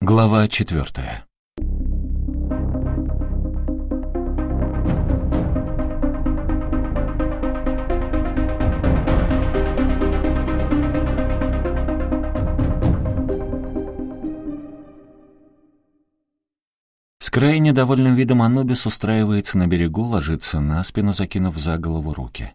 Глава четвертая. С крайне довольным видом Анубис устраивается на берегу, ложится на спину, закинув за голову руки.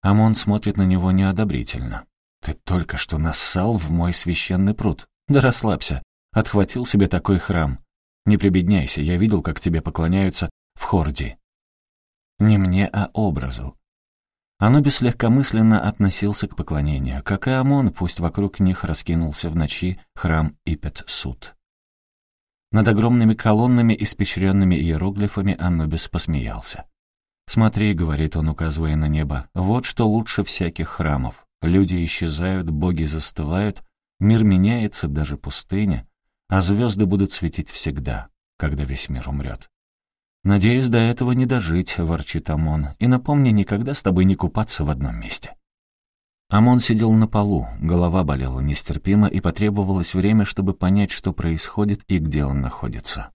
Амон смотрит на него неодобрительно. «Ты только что нассал в мой священный пруд. Да расслабься. Отхватил себе такой храм. Не прибедняйся, я видел, как тебе поклоняются в Хорди. Не мне, а образу. Анубис легкомысленно относился к поклонению, как и Амон, пусть вокруг них раскинулся в ночи храм Ипет-Суд. Над огромными колоннами, испещренными иероглифами, Анубис посмеялся. «Смотри», — говорит он, указывая на небо, — «вот что лучше всяких храмов. Люди исчезают, боги застывают, мир меняется, даже пустыня а звезды будут светить всегда, когда весь мир умрет. «Надеюсь, до этого не дожить», — ворчит Амон, «и напомни никогда с тобой не купаться в одном месте». Амон сидел на полу, голова болела нестерпимо, и потребовалось время, чтобы понять, что происходит и где он находится.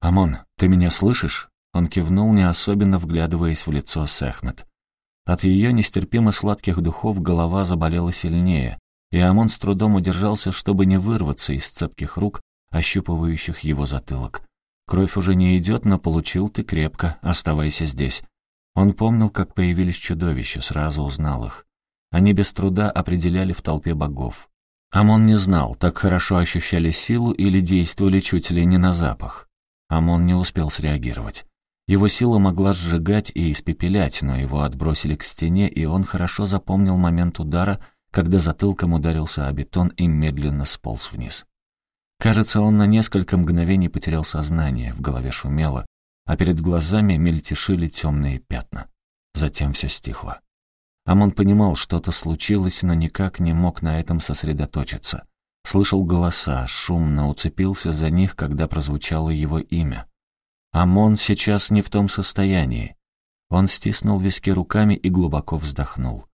«Амон, ты меня слышишь?» Он кивнул, не особенно вглядываясь в лицо Сехмет. От ее нестерпимо сладких духов голова заболела сильнее, и Амон с трудом удержался, чтобы не вырваться из цепких рук, ощупывающих его затылок. «Кровь уже не идет, но получил ты крепко, оставайся здесь». Он помнил, как появились чудовища, сразу узнал их. Они без труда определяли в толпе богов. Амон не знал, так хорошо ощущали силу или действовали чуть ли не на запах. Амон не успел среагировать. Его сила могла сжигать и испепелять, но его отбросили к стене, и он хорошо запомнил момент удара — когда затылком ударился о бетон и медленно сполз вниз. Кажется, он на несколько мгновений потерял сознание, в голове шумело, а перед глазами мельтешили темные пятна. Затем все стихло. Амон понимал, что-то случилось, но никак не мог на этом сосредоточиться. Слышал голоса, шумно уцепился за них, когда прозвучало его имя. Амон сейчас не в том состоянии. Он стиснул виски руками и глубоко вздохнул.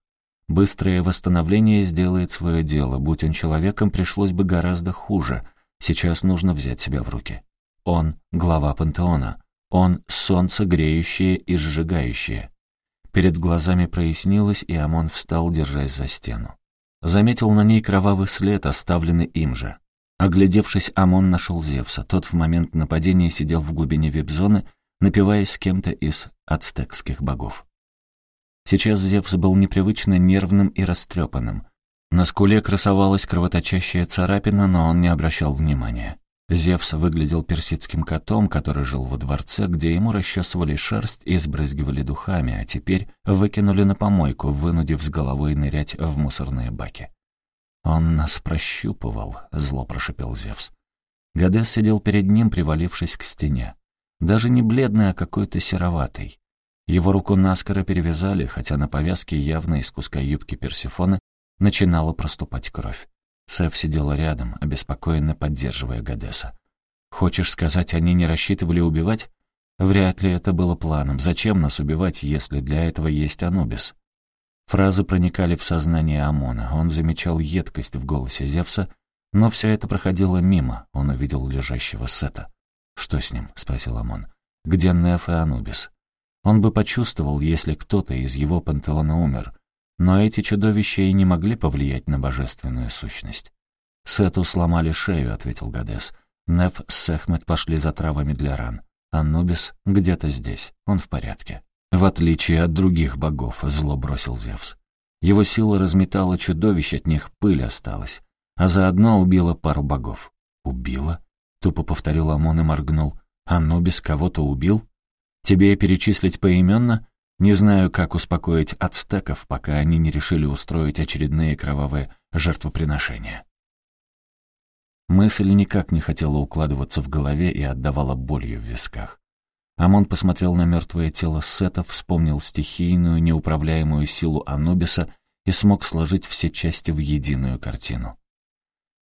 Быстрое восстановление сделает свое дело. Будь он человеком, пришлось бы гораздо хуже. Сейчас нужно взять себя в руки. Он — глава пантеона. Он — солнце греющее и сжигающее. Перед глазами прояснилось, и Амон встал, держась за стену. Заметил на ней кровавый след, оставленный им же. Оглядевшись, Амон нашел Зевса. Тот в момент нападения сидел в глубине вип-зоны, напиваясь с кем-то из ацтекских богов. Сейчас Зевс был непривычно нервным и растрепанным. На скуле красовалась кровоточащая царапина, но он не обращал внимания. Зевс выглядел персидским котом, который жил во дворце, где ему расчесывали шерсть и сбрызгивали духами, а теперь выкинули на помойку, вынудив с головой нырять в мусорные баки. «Он нас прощупывал», — зло прошипел Зевс. Гадес сидел перед ним, привалившись к стене. Даже не бледный, а какой-то сероватый. Его руку наскоро перевязали, хотя на повязке явно из куска юбки Персифоны начинала проступать кровь. Сэф сидела рядом, обеспокоенно поддерживая Гадеса. «Хочешь сказать, они не рассчитывали убивать?» «Вряд ли это было планом. Зачем нас убивать, если для этого есть Анубис?» Фразы проникали в сознание Амона. Он замечал едкость в голосе Зевса, но все это проходило мимо. Он увидел лежащего Сета. «Что с ним?» — спросил Амон. «Где Неф и Анубис?» Он бы почувствовал, если кто-то из его пантеона умер, но эти чудовища и не могли повлиять на божественную сущность. «Сету сломали шею», — ответил Гадес. «Неф с Сехмет пошли за травами для ран. Анубис где-то здесь, он в порядке». «В отличие от других богов», — зло бросил Зевс. Его сила разметала чудовищ, от них пыль осталась, а заодно убила пару богов. «Убила?» — тупо повторил Амон и моргнул. «Анубис кого-то убил?» Тебе перечислить поименно? Не знаю, как успокоить ацтеков, пока они не решили устроить очередные кровавые жертвоприношения. Мысль никак не хотела укладываться в голове и отдавала болью в висках. Амон посмотрел на мертвое тело Сета, вспомнил стихийную, неуправляемую силу Анубиса и смог сложить все части в единую картину.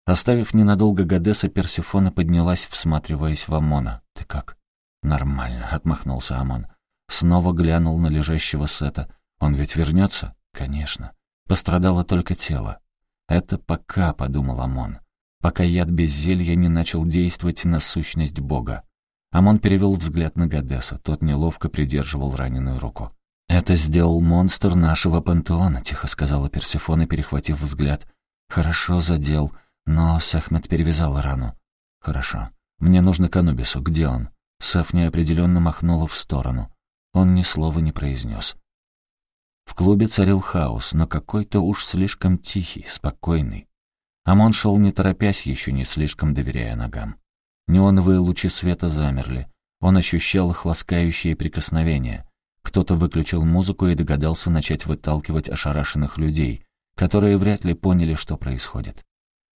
Оставив ненадолго Гадеса, Персифона поднялась, всматриваясь в Амона. «Ты как?» «Нормально», — отмахнулся Амон. Снова глянул на лежащего Сета. «Он ведь вернется?» «Конечно. Пострадало только тело». «Это пока», — подумал Амон. пока яд без зелья не начал действовать на сущность Бога. Амон перевел взгляд на Гадеса, тот неловко придерживал раненую руку. «Это сделал монстр нашего пантеона», — тихо сказала Персифона, перехватив взгляд. «Хорошо задел, но Сахмет перевязал рану». «Хорошо. Мне нужно к Анубису. Где он?» Саф неопределенно махнула в сторону. Он ни слова не произнес. В клубе царил хаос, но какой-то уж слишком тихий, спокойный. Амон шел не торопясь, еще не слишком доверяя ногам. Неоновые лучи света замерли. Он ощущал их ласкающие прикосновения. Кто-то выключил музыку и догадался начать выталкивать ошарашенных людей, которые вряд ли поняли, что происходит.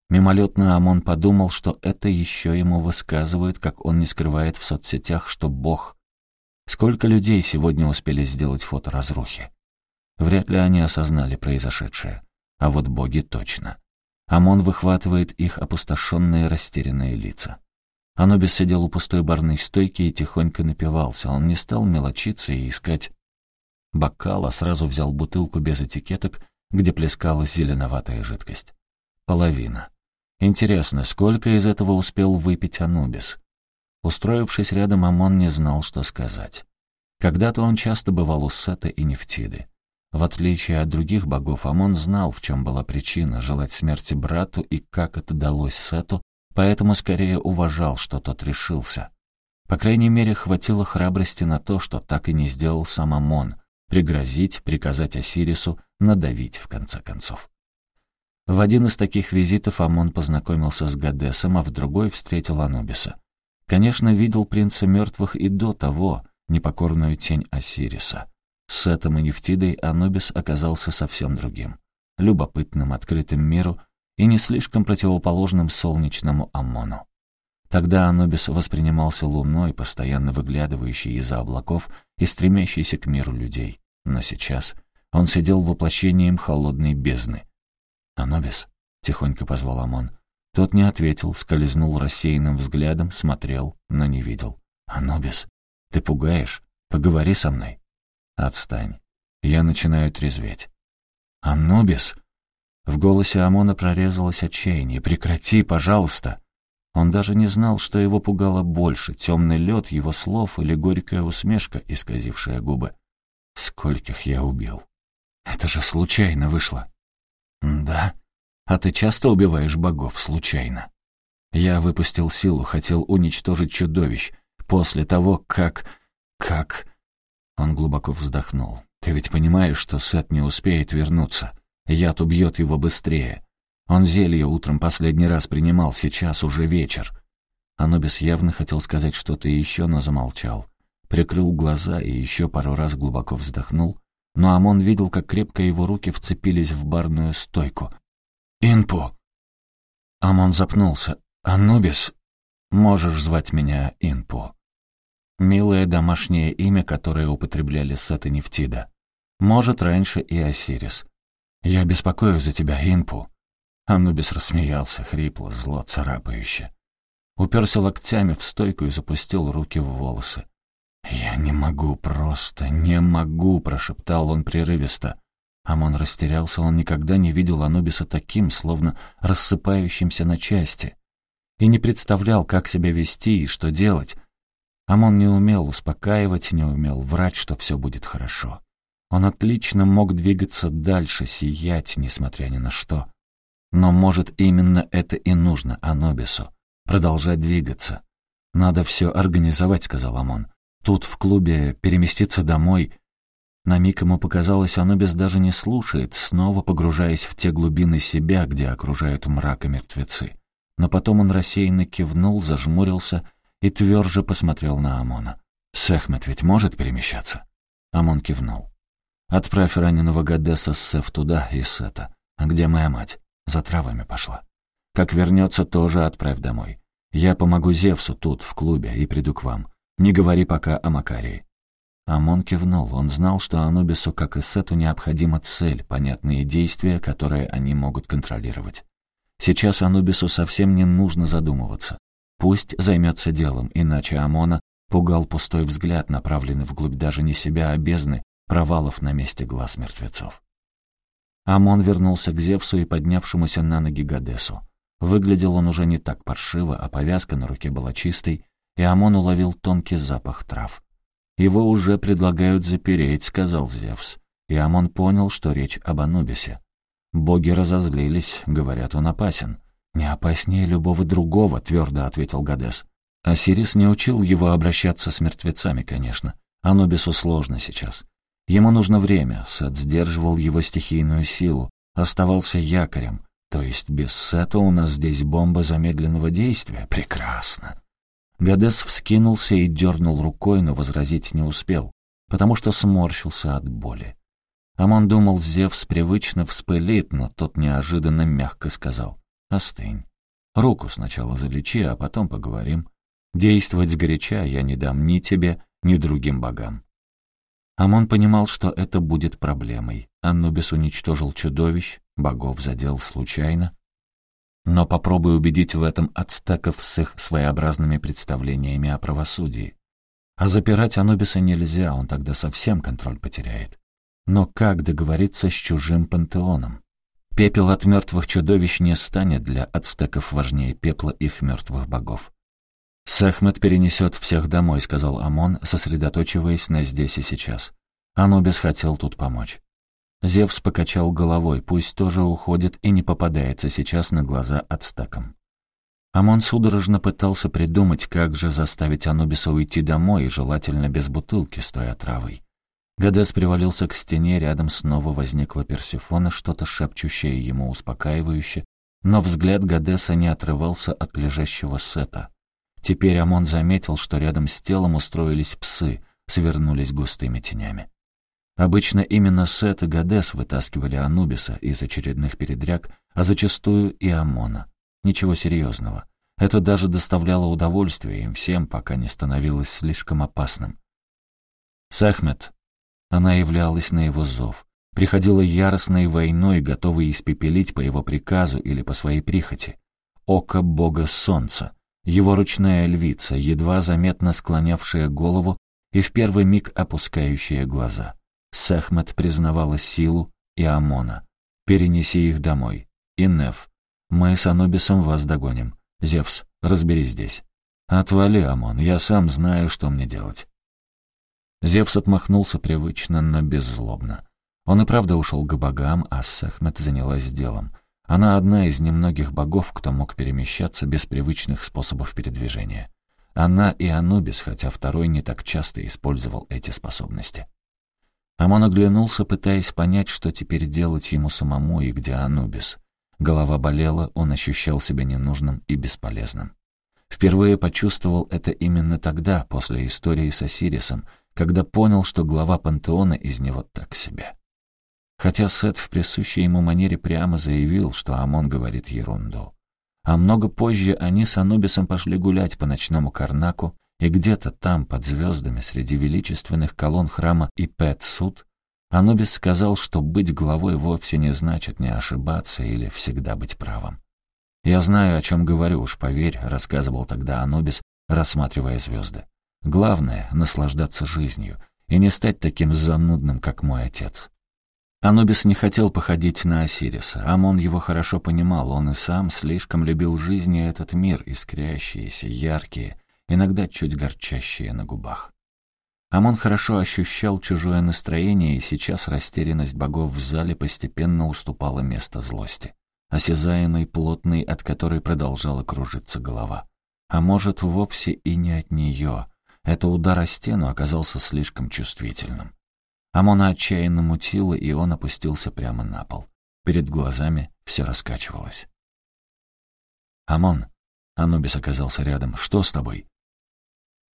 Мимолетно Амон подумал, что это еще ему высказывают, как он не скрывает в соцсетях, что Бог. Сколько людей сегодня успели сделать фото разрухи? Вряд ли они осознали произошедшее. А вот боги точно. Амон выхватывает их опустошенные растерянные лица. Анубис сидел у пустой барной стойки и тихонько напивался. Он не стал мелочиться и искать бокал, а сразу взял бутылку без этикеток, где плескалась зеленоватая жидкость. Половина. Интересно, сколько из этого успел выпить Анубис? Устроившись рядом, Амон не знал, что сказать. Когда-то он часто бывал у Сета и Нефтиды. В отличие от других богов, Амон знал, в чем была причина желать смерти брату и как это далось Сету, поэтому скорее уважал, что тот решился. По крайней мере, хватило храбрости на то, что так и не сделал сам Амон, пригрозить, приказать Осирису, надавить, в конце концов. В один из таких визитов Амон познакомился с Гадесом, а в другой встретил Анубиса. Конечно, видел принца мертвых и до того, непокорную тень Осириса. С Сетом и Нефтидой Анубис оказался совсем другим. Любопытным, открытым миру и не слишком противоположным солнечному Амону. Тогда Анубис воспринимался луной, постоянно выглядывающей из-за облаков и стремящейся к миру людей. Но сейчас он сидел воплощением холодной бездны. «Анубис?» — тихонько позвал Амон. Тот не ответил, скользнул рассеянным взглядом, смотрел, но не видел. «Анубис, ты пугаешь? Поговори со мной». «Отстань. Я начинаю трезветь». «Анубис!» В голосе Амона прорезалось отчаяние. «Прекрати, пожалуйста!» Он даже не знал, что его пугало больше, темный лед его слов или горькая усмешка, исказившая губы. «Скольких я убил!» «Это же случайно вышло!» «Да? А ты часто убиваешь богов случайно?» Я выпустил силу, хотел уничтожить чудовищ. После того, как... как... Он глубоко вздохнул. «Ты ведь понимаешь, что Сет не успеет вернуться. Яд убьет его быстрее. Он зелье утром последний раз принимал, сейчас уже вечер». Анубис явно хотел сказать что-то еще, но замолчал. Прикрыл глаза и еще пару раз глубоко вздохнул, но Амон видел, как крепко его руки вцепились в барную стойку. «Инпу!» Амон запнулся. «Анубис, можешь звать меня Инпу». Милое домашнее имя, которое употребляли Сет и Нефтида. Может, раньше и Осирис. «Я беспокоюсь за тебя, Инпу». Анубис рассмеялся, хрипло, зло, царапающе. Уперся локтями в стойку и запустил руки в волосы. «Я не могу, просто не могу», — прошептал он прерывисто. Амон растерялся, он никогда не видел Анубиса таким, словно рассыпающимся на части. И не представлял, как себя вести и что делать. Амон не умел успокаивать, не умел врать, что все будет хорошо. Он отлично мог двигаться дальше, сиять, несмотря ни на что. Но, может, именно это и нужно Анубису — продолжать двигаться. «Надо все организовать», — сказал Амон. «Тут, в клубе, переместиться домой». На миг ему показалось, Анубис даже не слушает, снова погружаясь в те глубины себя, где окружают мрак и мертвецы. Но потом он рассеянно кивнул, зажмурился и тверже посмотрел на Амона. «Сехмет ведь может перемещаться?» Амон кивнул. «Отправь раненого Гадеса с Сеф туда и Сета. Где моя мать? За травами пошла. Как вернется, тоже отправь домой. Я помогу Зевсу тут, в клубе, и приду к вам. Не говори пока о Макарии». Амон кивнул. Он знал, что Анубису, как и Сету, необходима цель, понятные действия, которые они могут контролировать. Сейчас Анубису совсем не нужно задумываться. Пусть займется делом, иначе Амона пугал пустой взгляд, направленный вглубь даже не себя, а бездны, провалов на месте глаз мертвецов. Амон вернулся к Зевсу и поднявшемуся на ноги Гадесу. Выглядел он уже не так паршиво, а повязка на руке была чистой, и Амон уловил тонкий запах трав. «Его уже предлагают запереть», — сказал Зевс. И Амон понял, что речь об Анубисе. Боги разозлились, говорят, он опасен. «Не опаснее любого другого», — твердо ответил Гадес. Осирис не учил его обращаться с мертвецами, конечно. Анубису сложно сейчас. Ему нужно время, Сет сдерживал его стихийную силу, оставался якорем. То есть без Сета у нас здесь бомба замедленного действия? Прекрасно. Гадес вскинулся и дернул рукой, но возразить не успел, потому что сморщился от боли. Амон думал, Зевс привычно вспылит, но тот неожиданно мягко сказал «Остынь. Руку сначала залечи, а потом поговорим. Действовать сгоряча я не дам ни тебе, ни другим богам». Амон понимал, что это будет проблемой. Аннубис уничтожил чудовищ, богов задел случайно, но попробуй убедить в этом ацтеков с их своеобразными представлениями о правосудии. А запирать Анубиса нельзя, он тогда совсем контроль потеряет. Но как договориться с чужим пантеоном? Пепел от мертвых чудовищ не станет для ацтеков важнее пепла их мертвых богов. «Сахмет перенесет всех домой», — сказал Амон, сосредоточиваясь на здесь и сейчас. Анубис хотел тут помочь. Зевс покачал головой, пусть тоже уходит и не попадается сейчас на глаза ацтекам. Амон судорожно пытался придумать, как же заставить Анубиса уйти домой, и желательно без бутылки с той отравой. Гадес привалился к стене, рядом снова возникла Персифона, что-то шепчущее ему успокаивающе, но взгляд Гадеса не отрывался от лежащего сета. Теперь Амон заметил, что рядом с телом устроились псы, свернулись густыми тенями. Обычно именно Сет и Гадес вытаскивали Анубиса из очередных передряг, а зачастую и Амона. Ничего серьезного. Это даже доставляло удовольствие им всем, пока не становилось слишком опасным. Сахмет. Она являлась на его зов. Приходила яростной войной, готовой испепелить по его приказу или по своей прихоти. Око бога солнца. Его ручная львица, едва заметно склонявшая голову и в первый миг опускающая глаза. Сехмет признавала силу и Амона. «Перенеси их домой. И Неф. Мы с Анубисом вас догоним. Зевс, разберись здесь». «Отвали, Амон, я сам знаю, что мне делать». Зевс отмахнулся привычно, но беззлобно. Он и правда ушел к богам, а Сехмет занялась делом. Она одна из немногих богов, кто мог перемещаться без привычных способов передвижения. Она и Анубис, хотя второй не так часто использовал эти способности. Амон оглянулся, пытаясь понять, что теперь делать ему самому и где Анубис. Голова болела, он ощущал себя ненужным и бесполезным. Впервые почувствовал это именно тогда, после истории с Осирисом, когда понял, что глава пантеона из него так себе. Хотя Сет в присущей ему манере прямо заявил, что Амон говорит ерунду. А много позже они с Анубисом пошли гулять по ночному Карнаку, и где-то там, под звездами, среди величественных колонн храма Ипет-Суд, Анубис сказал, что быть главой вовсе не значит не ошибаться или всегда быть правым. «Я знаю, о чем говорю, уж поверь», — рассказывал тогда Анубис, рассматривая звезды. «Главное — наслаждаться жизнью и не стать таким занудным, как мой отец». Анубис не хотел походить на Осириса. Амон его хорошо понимал, он и сам слишком любил жизнь и этот мир, искрящиеся, яркие, иногда чуть горчащие на губах. Амон хорошо ощущал чужое настроение, и сейчас растерянность богов в зале постепенно уступала место злости, осязаемой, плотной, от которой продолжала кружиться голова. А может, вовсе и не от нее. Это удар о стену оказался слишком чувствительным. Амона отчаянно мутило, и он опустился прямо на пол. Перед глазами все раскачивалось. «Амон!» — Анубис оказался рядом. «Что с тобой?»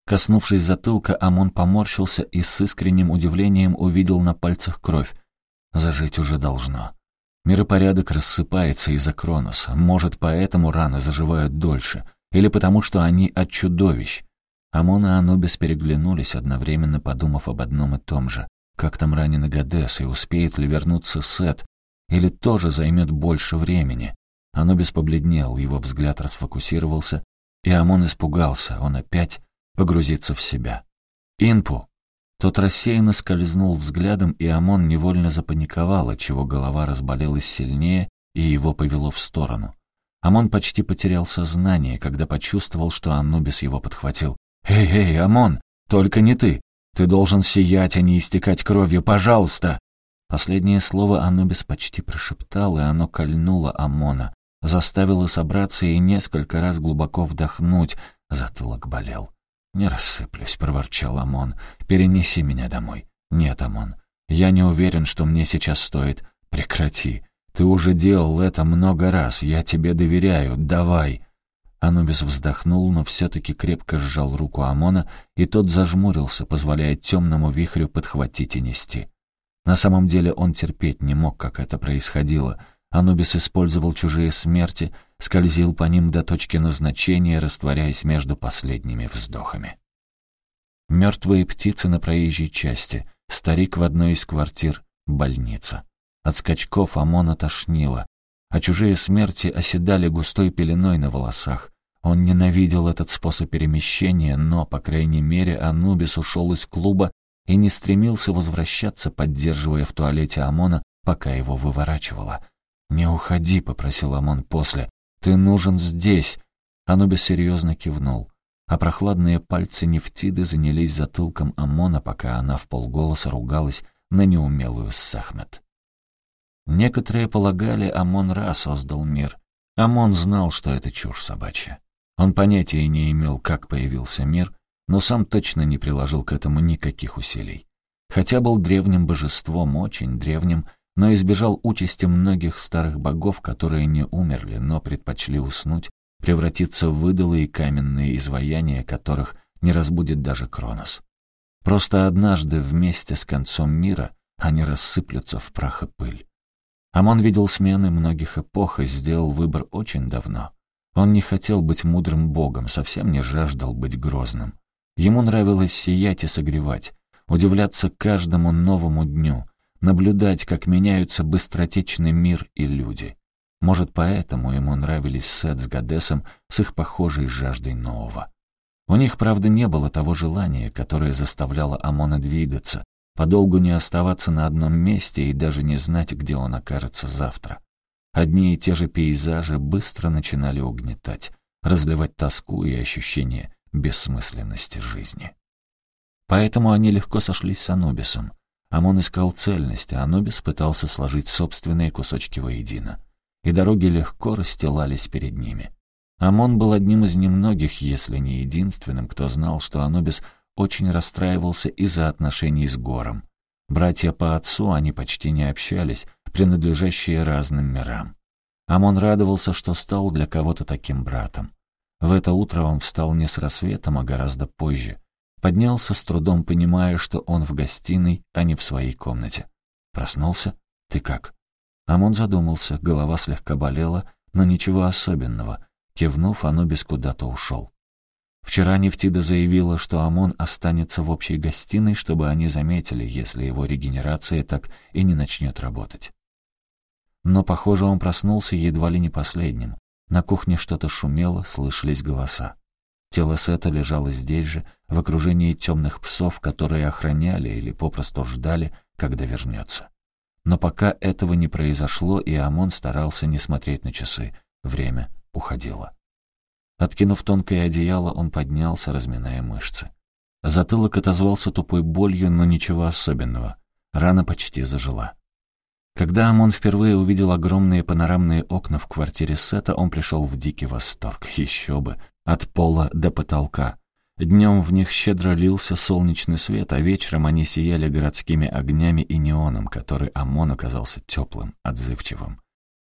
Коснувшись затылка, Амон поморщился и с искренним удивлением увидел на пальцах кровь. Зажить уже должно. Миропорядок рассыпается из-за Кроноса. Может, поэтому раны заживают дольше. Или потому, что они от чудовищ. Амон и Анубис переглянулись, одновременно подумав об одном и том же. Как там раненый Гадес, и успеет ли вернуться Сет? Или тоже займет больше времени? Анубис побледнел, его взгляд расфокусировался, и Амон испугался. Он опять погрузиться в себя. «Инпу!» Тот рассеянно скользнул взглядом, и Амон невольно запаниковал, отчего голова разболелась сильнее, и его повело в сторону. Амон почти потерял сознание, когда почувствовал, что Анубис его подхватил. «Эй, эй, Амон, только не ты! Ты должен сиять, а не истекать кровью, пожалуйста!» Последнее слово Анубис почти прошептал, и оно кольнуло Амона, заставило собраться и несколько раз глубоко вдохнуть. Затылок болел. «Не рассыплюсь», — проворчал Амон. «Перенеси меня домой». «Нет, Амон, я не уверен, что мне сейчас стоит. Прекрати. Ты уже делал это много раз. Я тебе доверяю. Давай». Анубис вздохнул, но все-таки крепко сжал руку Амона, и тот зажмурился, позволяя темному вихрю подхватить и нести. На самом деле он терпеть не мог, как это происходило. Анубис использовал чужие смерти, скользил по ним до точки назначения, растворяясь между последними вздохами. Мертвые птицы на проезжей части, старик в одной из квартир, больница. От скачков Амона тошнило а чужие смерти оседали густой пеленой на волосах. Он ненавидел этот способ перемещения, но, по крайней мере, Анубис ушел из клуба и не стремился возвращаться, поддерживая в туалете Амона, пока его выворачивало. «Не уходи», — попросил Амон после. «Ты нужен здесь». Анубис серьезно кивнул, а прохладные пальцы Нефтиды занялись затылком Амона, пока она в полголоса ругалась на неумелую Сахмет. Некоторые полагали, Амон-Ра создал мир. Амон знал, что это чушь собачья. Он понятия не имел, как появился мир, но сам точно не приложил к этому никаких усилий. Хотя был древним божеством, очень древним, но избежал участи многих старых богов, которые не умерли, но предпочли уснуть, превратиться в выдалы и каменные изваяния, которых не разбудит даже Кронос. Просто однажды вместе с концом мира они рассыплются в прах и пыль. Амон видел смены многих эпох и сделал выбор очень давно. Он не хотел быть мудрым богом, совсем не жаждал быть грозным. Ему нравилось сиять и согревать, удивляться каждому новому дню, наблюдать, как меняются быстротечный мир и люди. Может, поэтому ему нравились Сет с Гадесом с их похожей жаждой нового. У них, правда, не было того желания, которое заставляло Амона двигаться, подолгу не оставаться на одном месте и даже не знать, где он окажется завтра. Одни и те же пейзажи быстро начинали угнетать, разливать тоску и ощущение бессмысленности жизни. Поэтому они легко сошлись с Анубисом. Амон искал цельность, а Анубис пытался сложить собственные кусочки воедино. И дороги легко расстилались перед ними. Амон был одним из немногих, если не единственным, кто знал, что Анубис очень расстраивался из-за отношений с Гором. Братья по отцу, они почти не общались, принадлежащие разным мирам. Амон радовался, что стал для кого-то таким братом. В это утро он встал не с рассветом, а гораздо позже. Поднялся с трудом, понимая, что он в гостиной, а не в своей комнате. Проснулся? Ты как? Амон задумался, голова слегка болела, но ничего особенного. Кивнув, Анубис куда-то ушел. Вчера Нефтида заявила, что ОМОН останется в общей гостиной, чтобы они заметили, если его регенерация так и не начнет работать. Но, похоже, он проснулся едва ли не последним. На кухне что-то шумело, слышались голоса. Тело Сета лежало здесь же, в окружении темных псов, которые охраняли или попросту ждали, когда вернется. Но пока этого не произошло, и Амон старался не смотреть на часы. Время уходило. Откинув тонкое одеяло, он поднялся, разминая мышцы. Затылок отозвался тупой болью, но ничего особенного. Рана почти зажила. Когда Амон впервые увидел огромные панорамные окна в квартире Сета, он пришел в дикий восторг. Еще бы! От пола до потолка. Днем в них щедро лился солнечный свет, а вечером они сияли городскими огнями и неоном, который Амон оказался теплым, отзывчивым.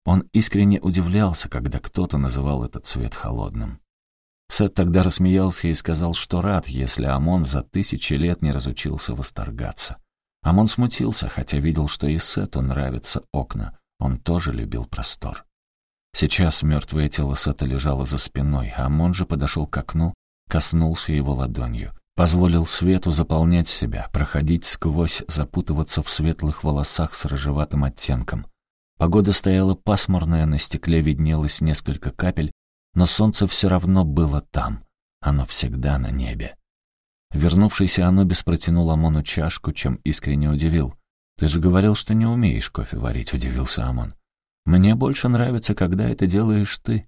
Он искренне удивлялся, когда кто-то называл этот цвет холодным. Сет тогда рассмеялся и сказал, что рад, если Амон за тысячи лет не разучился восторгаться. Амон смутился, хотя видел, что и Сету нравятся окна. Он тоже любил простор. Сейчас мертвое тело Сета лежало за спиной, а Амон же подошел к окну, коснулся его ладонью. Позволил свету заполнять себя, проходить сквозь, запутываться в светлых волосах с рыжеватым оттенком. Погода стояла пасмурная, на стекле виднелось несколько капель, но солнце все равно было там. Оно всегда на небе. Вернувшийся Анубис протянул Амону чашку, чем искренне удивил. «Ты же говорил, что не умеешь кофе варить», — удивился Амон. «Мне больше нравится, когда это делаешь ты».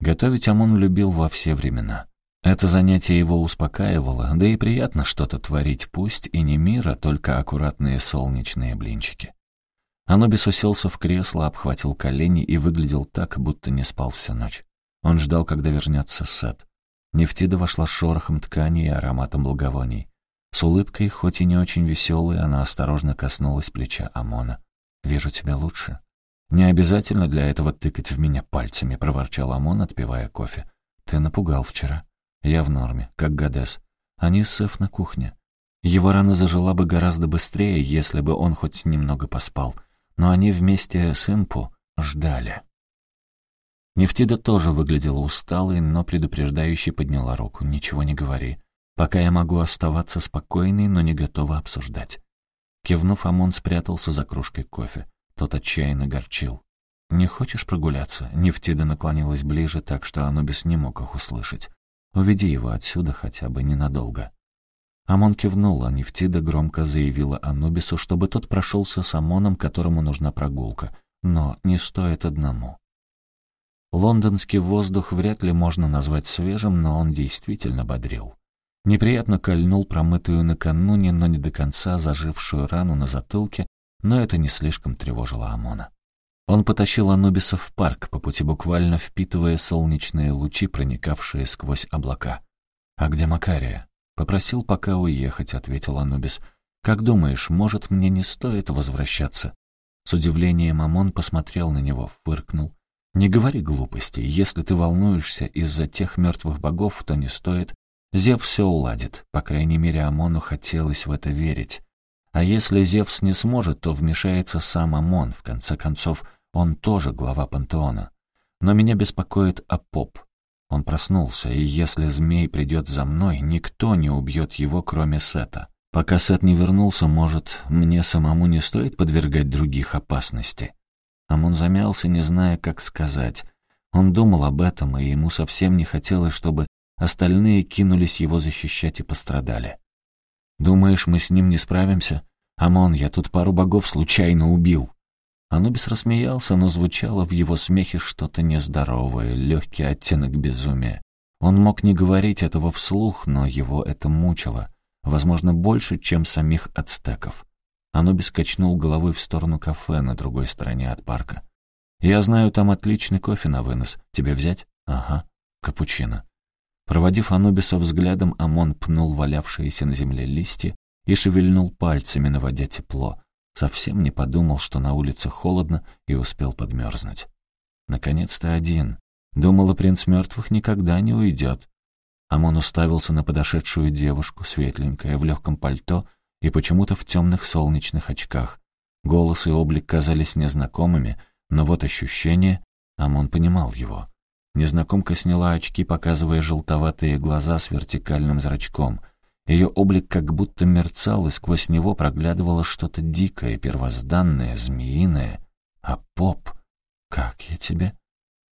Готовить Амон любил во все времена. Это занятие его успокаивало, да и приятно что-то творить, пусть и не мир, а только аккуратные солнечные блинчики. Анубис уселся в кресло, обхватил колени и выглядел так, будто не спал всю ночь. Он ждал, когда вернется Сет. Нефтида вошла шорохом ткани и ароматом благовоний. С улыбкой, хоть и не очень веселой, она осторожно коснулась плеча Амона. «Вижу тебя лучше». «Не обязательно для этого тыкать в меня пальцами», — проворчал Амон, отпивая кофе. «Ты напугал вчера». «Я в норме, как Гадес. Они с на кухне. Его рана зажила бы гораздо быстрее, если бы он хоть немного поспал. Но они вместе с Инпу ждали». Нефтида тоже выглядела усталой, но предупреждающе подняла руку. «Ничего не говори. Пока я могу оставаться спокойной, но не готова обсуждать». Кивнув, Амон спрятался за кружкой кофе. Тот отчаянно горчил. «Не хочешь прогуляться?» Нефтида наклонилась ближе, так что Анубис не мог их услышать. «Уведи его отсюда хотя бы ненадолго». Амон кивнул, а Нефтида громко заявила Анубису, чтобы тот прошелся с Амоном, которому нужна прогулка. Но не стоит одному. Лондонский воздух вряд ли можно назвать свежим, но он действительно бодрил. Неприятно кольнул промытую накануне, но не до конца зажившую рану на затылке, но это не слишком тревожило Амона. Он потащил Анубиса в парк, по пути буквально впитывая солнечные лучи, проникавшие сквозь облака. «А где Макария?» «Попросил пока уехать», — ответил Анубис. «Как думаешь, может, мне не стоит возвращаться?» С удивлением Амон посмотрел на него, фыркнул. «Не говори глупостей. Если ты волнуешься из-за тех мертвых богов, то не стоит. Зев все уладит. По крайней мере, Амону хотелось в это верить. А если Зевс не сможет, то вмешается сам Амон. В конце концов, он тоже глава пантеона. Но меня беспокоит Апоп. Он проснулся, и если змей придет за мной, никто не убьет его, кроме Сета. Пока Сет не вернулся, может, мне самому не стоит подвергать других опасности. Амон замялся, не зная, как сказать. Он думал об этом, и ему совсем не хотелось, чтобы остальные кинулись его защищать и пострадали. «Думаешь, мы с ним не справимся? Амон, я тут пару богов случайно убил». Анубис рассмеялся, но звучало в его смехе что-то нездоровое, легкий оттенок безумия. Он мог не говорить этого вслух, но его это мучило. Возможно, больше, чем самих ацтеков. Анубис качнул головой в сторону кафе на другой стороне от парка. «Я знаю, там отличный кофе на вынос. Тебе взять?» «Ага. Капучино». Проводив Анубиса взглядом, Амон пнул валявшиеся на земле листья и шевельнул пальцами, наводя тепло. Совсем не подумал, что на улице холодно, и успел подмерзнуть. Наконец-то один. Думала, принц мертвых никогда не уйдет. Амон уставился на подошедшую девушку, светленькая, в легком пальто — и почему-то в темных солнечных очках. Голос и облик казались незнакомыми, но вот ощущение, Амон понимал его. Незнакомка сняла очки, показывая желтоватые глаза с вертикальным зрачком. Ее облик как будто мерцал, и сквозь него проглядывало что-то дикое, первозданное, змеиное. А поп, как я тебе?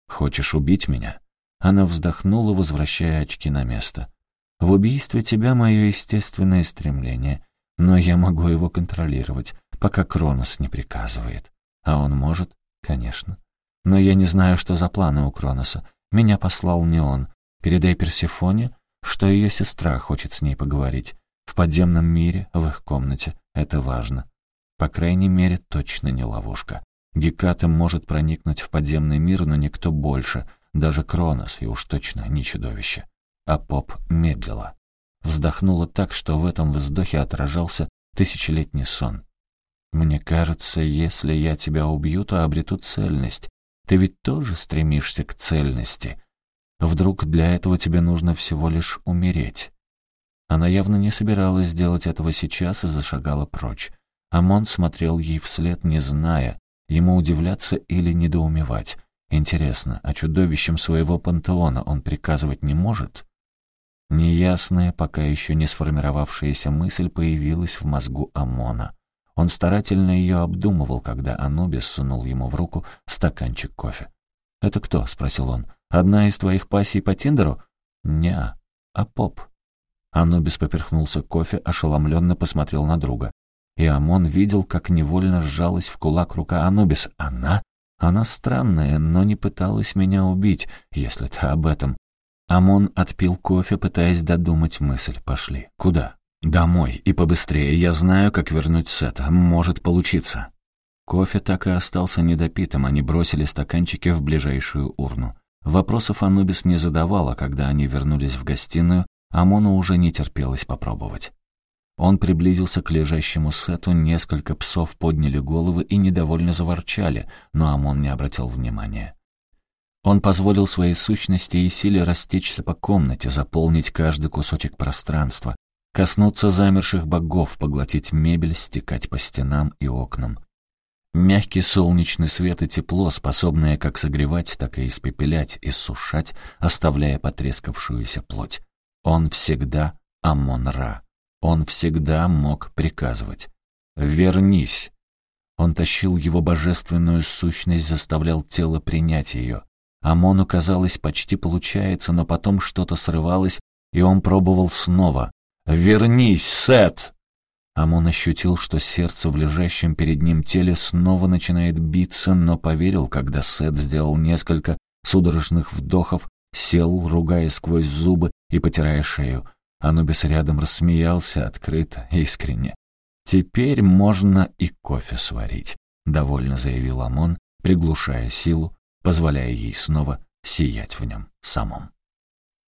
Хочешь убить меня? Она вздохнула, возвращая очки на место. В убийстве тебя мое естественное стремление. Но я могу его контролировать, пока Кронос не приказывает. А он может? Конечно. Но я не знаю, что за планы у Кроноса. Меня послал не он. Передай Персефоне, что ее сестра хочет с ней поговорить. В подземном мире, в их комнате. Это важно. По крайней мере, точно не ловушка. Геката может проникнуть в подземный мир, но никто больше. Даже Кронос, и уж точно не чудовище. А поп медлила вздохнула так, что в этом вздохе отражался тысячелетний сон. «Мне кажется, если я тебя убью, то обрету цельность. Ты ведь тоже стремишься к цельности. Вдруг для этого тебе нужно всего лишь умереть?» Она явно не собиралась сделать этого сейчас и зашагала прочь. Амон смотрел ей вслед, не зная, ему удивляться или недоумевать. Интересно, а чудовищем своего пантеона он приказывать не может? Неясная, пока еще не сформировавшаяся мысль появилась в мозгу Амона. Он старательно ее обдумывал, когда Анубис сунул ему в руку стаканчик кофе. «Это кто?» — спросил он. «Одна из твоих пассий по Тиндеру?» «Не, а поп». Анубис поперхнулся кофе, ошеломленно посмотрел на друга. И Амон видел, как невольно сжалась в кулак рука Анубис. «Она? Она странная, но не пыталась меня убить, если ты об этом. Амон отпил кофе, пытаясь додумать мысль. Пошли. Куда? Домой. И побыстрее. Я знаю, как вернуть Сета. Может получиться. Кофе так и остался недопитым, они бросили стаканчики в ближайшую урну. Вопросов Анубис не задавала, когда они вернулись в гостиную, Амону уже не терпелось попробовать. Он приблизился к лежащему сету, несколько псов подняли головы и недовольно заворчали, но Амон не обратил внимания. Он позволил своей сущности и силе растечься по комнате, заполнить каждый кусочек пространства, коснуться замерших богов, поглотить мебель, стекать по стенам и окнам. Мягкий солнечный свет и тепло, способные как согревать, так и испепелять, иссушать, оставляя потрескавшуюся плоть. Он всегда Амон-Ра. Он всегда мог приказывать. «Вернись!» Он тащил его божественную сущность, заставлял тело принять ее. Амону казалось, почти получается, но потом что-то срывалось, и он пробовал снова. «Вернись, Сет!» Амон ощутил, что сердце в лежащем перед ним теле снова начинает биться, но поверил, когда Сет сделал несколько судорожных вдохов, сел, ругая сквозь зубы и потирая шею. Анубис рядом рассмеялся открыто, искренне. «Теперь можно и кофе сварить», — довольно заявил Амон, приглушая силу, позволяя ей снова сиять в нем самом.